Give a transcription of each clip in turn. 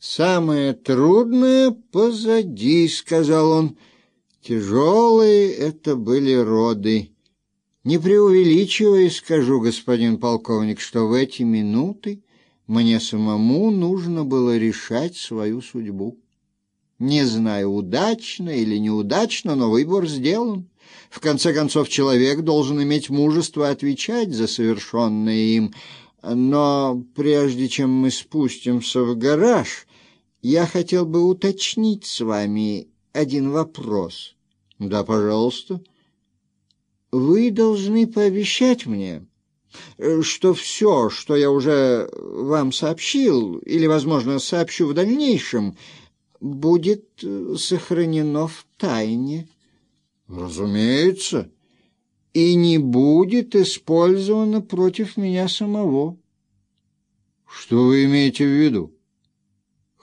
«Самое трудное позади», — сказал он. «Тяжелые это были роды». Не преувеличивая, скажу, господин полковник, что в эти минуты мне самому нужно было решать свою судьбу. Не знаю, удачно или неудачно, но выбор сделан. В конце концов, человек должен иметь мужество отвечать за совершенное им. Но прежде чем мы спустимся в гараж, я хотел бы уточнить с вами один вопрос. Да, пожалуйста. Вы должны пообещать мне, что все, что я уже вам сообщил, или, возможно, сообщу в дальнейшем, будет сохранено в тайне. Разумеется, и не будет использовано против меня самого. Что вы имеете в виду?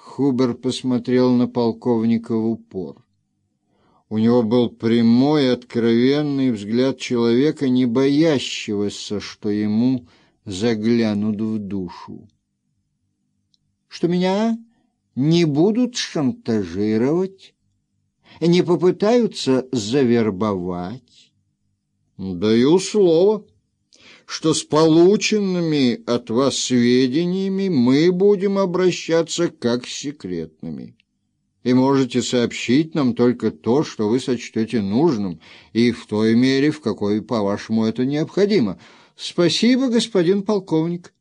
Хубер посмотрел на полковника в упор. У него был прямой, откровенный взгляд человека, не боящегося, что ему заглянут в душу. Что меня не будут шантажировать, не попытаются завербовать. Даю слово что с полученными от вас сведениями мы будем обращаться как с секретными. И можете сообщить нам только то, что вы сочтете нужным, и в той мере, в какой, по-вашему, это необходимо. Спасибо, господин полковник.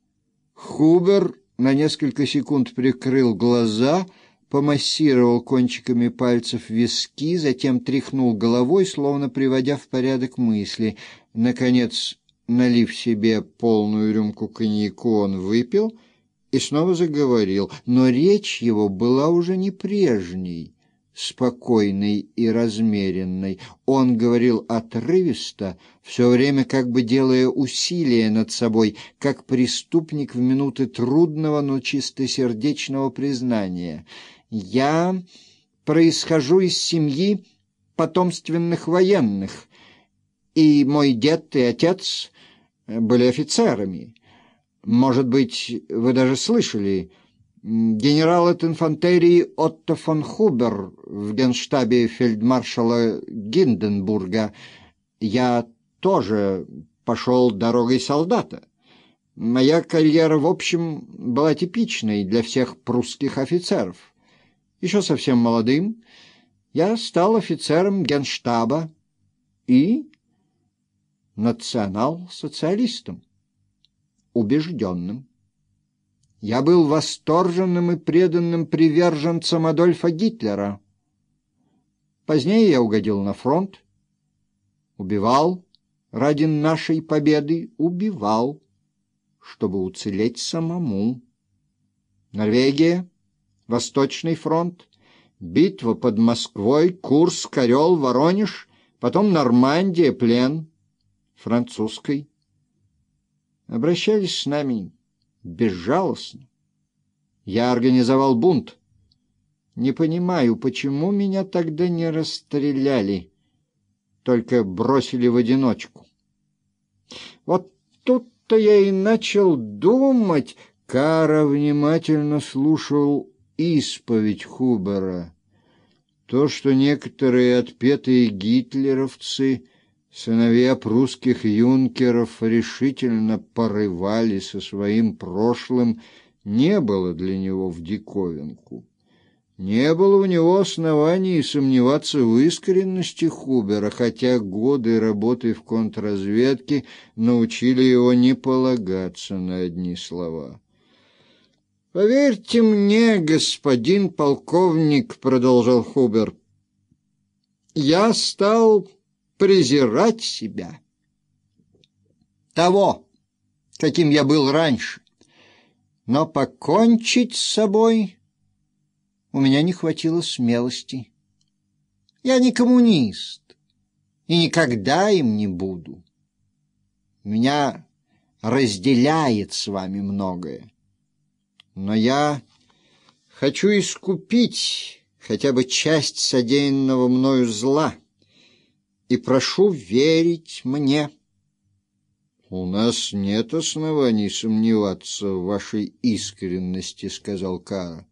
Хубер на несколько секунд прикрыл глаза, помассировал кончиками пальцев виски, затем тряхнул головой, словно приводя в порядок мысли. Наконец Налив себе полную рюмку коньяку, он выпил и снова заговорил, но речь его была уже не прежней, спокойной и размеренной. Он говорил отрывисто, все время как бы делая усилия над собой, как преступник в минуты трудного, но чистосердечного признания. «Я происхожу из семьи потомственных военных, и мой дед и отец были офицерами. Может быть, вы даже слышали, генерал от инфантерии Отто фон Хубер в генштабе фельдмаршала Гинденбурга. Я тоже пошел дорогой солдата. Моя карьера, в общем, была типичной для всех прусских офицеров. Еще совсем молодым я стал офицером генштаба и национал-социалистом, убежденным. Я был восторженным и преданным приверженцем Адольфа Гитлера. Позднее я угодил на фронт, убивал ради нашей победы, убивал, чтобы уцелеть самому. Норвегия, Восточный фронт, битва под Москвой, Курск, Орел, Воронеж, потом Нормандия, плен — французской, обращались с нами безжалостно. Я организовал бунт. Не понимаю, почему меня тогда не расстреляли, только бросили в одиночку. Вот тут-то я и начал думать, Кара внимательно слушал исповедь Хубера. То, что некоторые отпетые гитлеровцы Сыновья прусских юнкеров решительно порывали со своим прошлым, не было для него в диковинку. Не было у него оснований сомневаться в искренности Хубера, хотя годы работы в контрразведке научили его не полагаться на одни слова. «Поверьте мне, господин полковник», — продолжал Хубер, — «я стал презирать себя. Того, каким я был раньше. Но покончить с собой у меня не хватило смелости. Я не коммунист и никогда им не буду. Меня разделяет с вами многое. Но я хочу искупить хотя бы часть содеянного мною зла — и прошу верить мне. У нас нет оснований сомневаться в вашей искренности, сказал Кара.